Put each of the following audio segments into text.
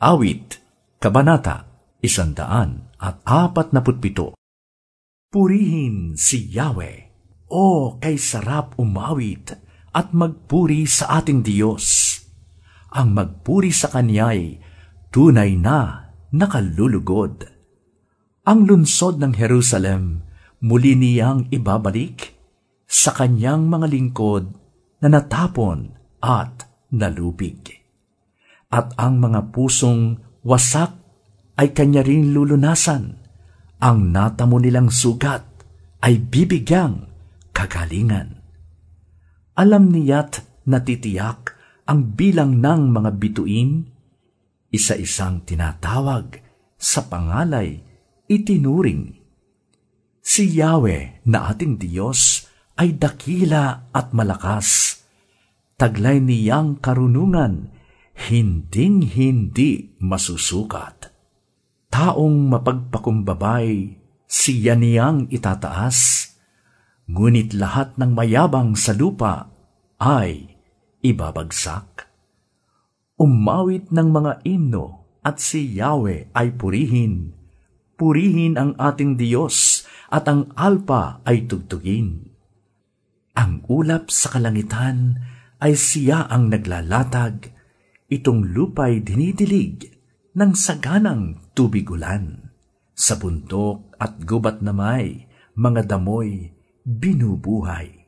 Awit, Kabanata, Isandaan at apat na putpito. Purihin si Yahweh, o kay sarap umawit at magpuri sa ating Diyos. Ang magpuri sa Kanya'y tunay na nakalulugod. Ang lunsod ng Jerusalem muli niyang ibabalik sa kanyang mga lingkod na natapon at nalubig. At ang mga pusong wasak ay kanya rin lulunasan. Ang natamo nilang sugat ay bibigyang kagalingan. Alam niya't natitiyak ang bilang ng mga bituin, isa-isang tinatawag sa pangalay itinuring. Si Yahweh na ating Diyos ay dakila at malakas. Taglay niyang karunungan, hinding-hindi masusukat. Taong mapagpakumbabay, siya niyang itataas, ngunit lahat ng mayabang sa lupa ay ibabagsak. Umawit ng mga imno at si Yahweh ay purihin. Purihin ang ating Diyos at ang alpa ay tugtugin. Ang ulap sa kalangitan ay siya ang naglalatag, itong lupa'y dinidilig ng saganang tubig ulan. Sa bundok at gubat na may mga damoy binubuhay.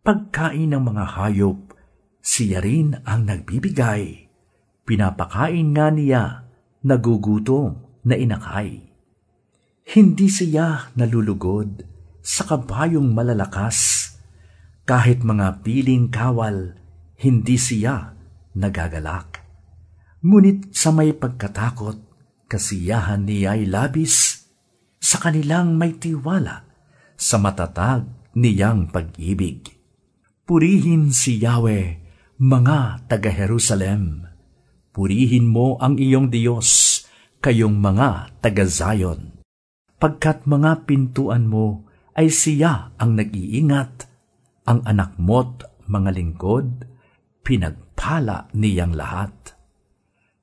Pagkain ng mga hayop, siya rin ang nagbibigay. Pinapakain nga niya, nagugutom na inakay. Hindi siya nalulugod sa kabayong malalakas kahit mga piling kawal, hindi siya nagagalak. Ngunit sa may pagkatakot, kasiyahan niya ay labis, sa kanilang may tiwala, sa matatag niyang pag-ibig. Purihin si Yahweh, mga taga-Jerusalem. Purihin mo ang iyong Diyos, kayong mga taga-Zion. Pagkat mga pintuan mo ay siya ang nag-iingat, ang anak mo't mga lingkod, pinagpala niyang lahat.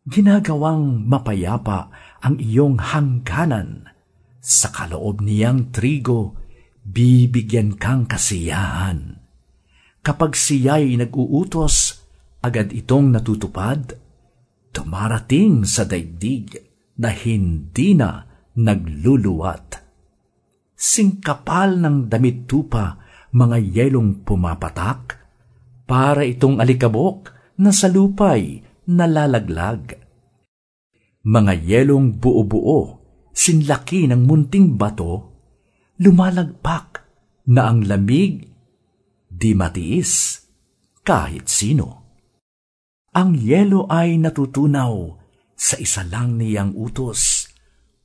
Ginagawang mapayapa ang iyong hangganan. Sa kaloob niyang trigo, bibigyan kang kasiyahan. Kapag siya'y nag-uutos, agad itong natutupad, dumarating sa daigdig na hindi na nagluluwat. Singkapal ng damit tupa mga yelong pumapatak, para itong alikabok na sa lupay nalalaglag. Mga yelong buo-buo, sinlaki ng munting bato, lumalagpak na ang lamig di matiis kahit sino. Ang yelo ay natutunaw sa isa lang niyang utos.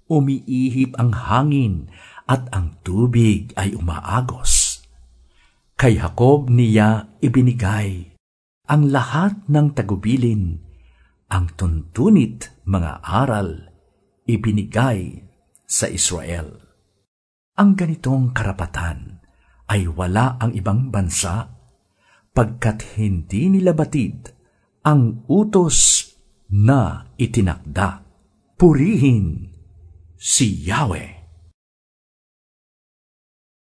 Umiihip ang hangin at ang tubig ay umaagos. Kay Jacob niya ibinigay ang lahat ng tagubilin, ang tuntunit mga aral ibinigay sa Israel. Ang ganitong karapatan ay wala ang ibang bansa pagkat hindi nila batid ang utos na itinakda. Purihin si Yahweh.